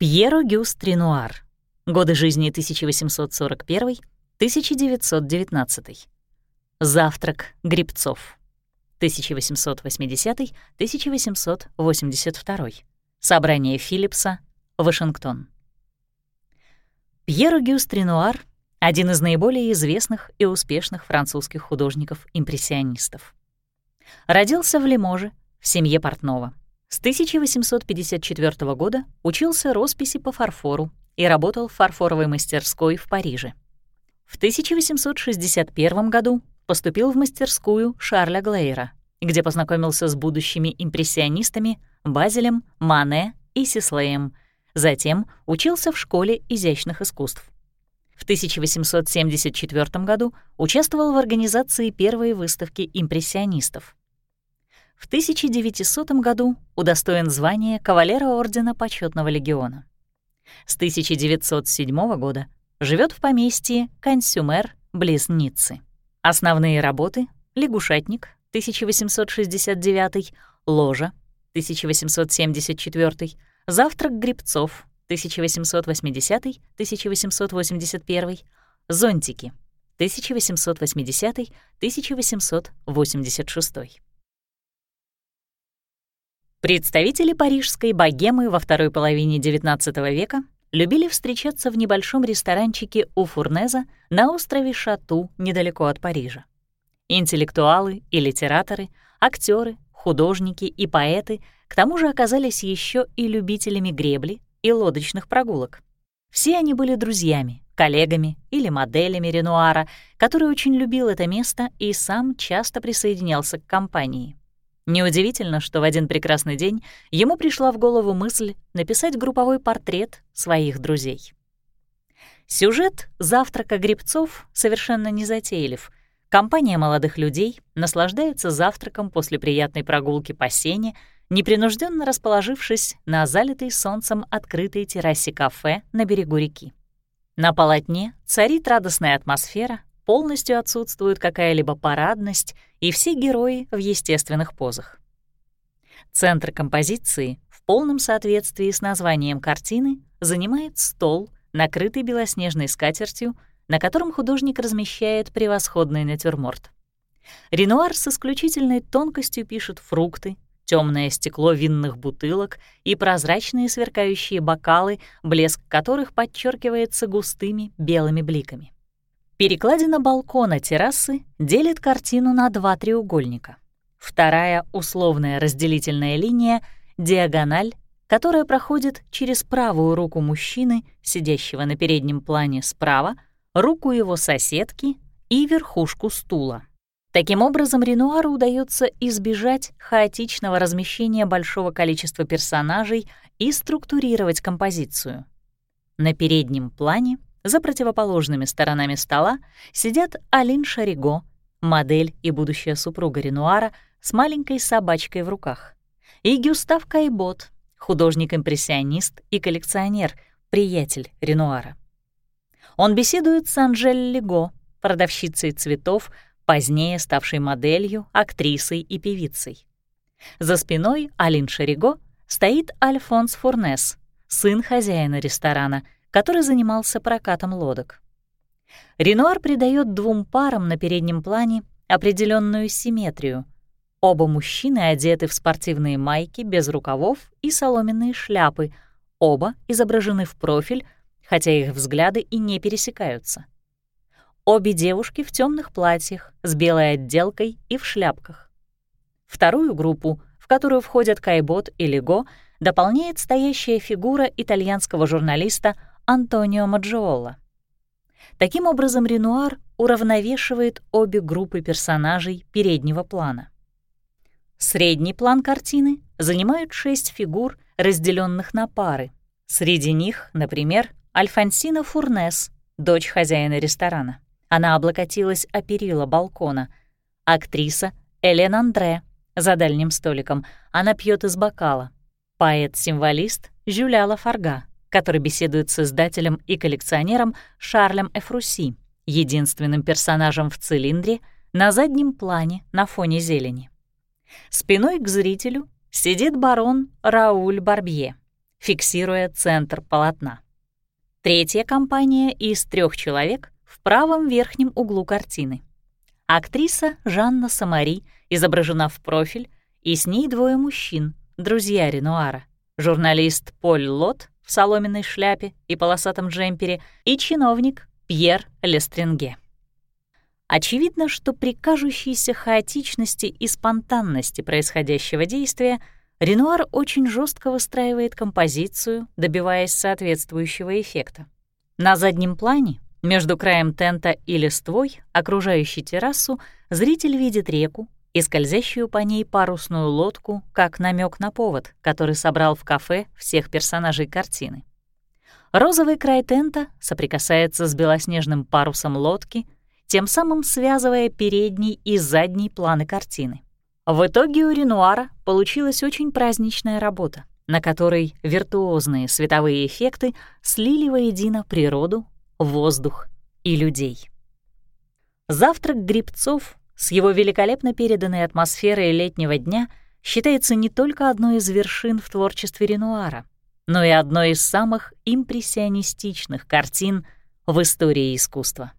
Пьер Огюст Ренуар. Годы жизни 1841-1919. Завтрак грибцов. 1880-1882. Собрание Филлипса. Вашингтон. Пьер Огюст Ренуар — один из наиболее известных и успешных французских художников-импрессионистов. Родился в Лиможе, в семье портного. С 1854 года учился росписи по фарфору и работал в фарфоровой мастерской в Париже. В 1861 году поступил в мастерскую Шарля Глейра, где познакомился с будущими импрессионистами Базелем, Мане и Сислеем. Затем учился в школе изящных искусств. В 1874 году участвовал в организации первой выставки импрессионистов. В 1900 году удостоен звания кавалера Ордена Почетного легиона. С 1907 года живет в поместье Консюмер близ Ниццы. Основные работы — «Лягушатник» 1869, «Ложа» 1874, «Завтрак грибцов» 1880-1881, «Зонтики» 1880-1886. Представители парижской богемы во второй половине XIX века любили встречаться в небольшом ресторанчике у Фурнеза на острове Шату недалеко от Парижа. Интеллектуалы и литераторы, актеры, художники и поэты к тому же оказались еще и любителями гребли и лодочных прогулок. Все они были друзьями, коллегами или моделями Ренуара, который очень любил это место и сам часто присоединялся к компании. Неудивительно, что в один прекрасный день ему пришла в голову мысль написать групповой портрет своих друзей. Сюжет «Завтрака грибцов» совершенно не затейлив. Компания молодых людей наслаждается завтраком после приятной прогулки по сене, непринужденно расположившись на залитой солнцем открытой террасе кафе на берегу реки. На полотне царит радостная атмосфера, полностью отсутствует какая-либо парадность, и все герои в естественных позах. Центр композиции в полном соответствии с названием картины занимает стол, накрытый белоснежной скатертью, на котором художник размещает превосходный натюрморт. Ренуар с исключительной тонкостью пишет фрукты, темное стекло винных бутылок и прозрачные сверкающие бокалы, блеск которых подчеркивается густыми белыми бликами. Перекладина балкона террасы делит картину на два треугольника. Вторая условная разделительная линия — диагональ, которая проходит через правую руку мужчины, сидящего на переднем плане справа, руку его соседки и верхушку стула. Таким образом, Ренуару удается избежать хаотичного размещения большого количества персонажей и структурировать композицию. На переднем плане за противоположными сторонами стола сидят Алин Шариго, модель и будущая супруга Ренуара с маленькой собачкой в руках, и Гюстав Кайбот, художник-импрессионист и коллекционер, приятель Ренуара. Он беседует с Анжель Лего, продавщицей цветов, позднее ставшей моделью, актрисой и певицей. За спиной Алин Шариго стоит Альфонс Фурнес, сын хозяина ресторана — который занимался прокатом лодок. Ренуар придает двум парам на переднем плане определенную симметрию. Оба мужчины одеты в спортивные майки без рукавов и соломенные шляпы, оба изображены в профиль, хотя их взгляды и не пересекаются. Обе девушки в темных платьях с белой отделкой и в шляпках. Вторую группу, в которую входят Кайбот и Лего, дополняет стоящая фигура итальянского журналиста Антонио Маджиола. Таким образом, Ренуар уравновешивает обе группы персонажей переднего плана. Средний план картины занимают шесть фигур, разделенных на пары. Среди них, например, Альфонсина Фурнес, дочь хозяина ресторана. Она облокотилась о перила балкона. Актриса Элен Андре за дальним столиком. Она пьет из бокала. Поэт-символист Жюля Лафарга который беседует с издателем и коллекционером Шарлем Эфруси, единственным персонажем в цилиндре на заднем плане на фоне зелени. Спиной к зрителю сидит барон Рауль Барбье, фиксируя центр полотна. Третья компания из трех человек в правом верхнем углу картины. Актриса Жанна Самари изображена в профиль, и с ней двое мужчин, друзья Ренуара, журналист Поль Лот в соломенной шляпе и полосатом джемпере и чиновник Пьер Лестринге. Очевидно, что при кажущейся хаотичности и спонтанности происходящего действия Ренуар очень жестко выстраивает композицию, добиваясь соответствующего эффекта. На заднем плане, между краем тента и листвой, окружающей террасу, зритель видит реку и скользящую по ней парусную лодку, как намек на повод, который собрал в кафе всех персонажей картины. Розовый край тента соприкасается с белоснежным парусом лодки — тем самым связывая передний и задний планы картины. В итоге у Ренуара получилась очень праздничная работа, на которой виртуозные световые эффекты слили воедино природу, воздух и людей. Завтрак грибцов с его великолепно переданной атмосферой летнего дня считается не только одной из вершин в творчестве Ренуара, но и одной из самых импрессионистичных картин в истории искусства.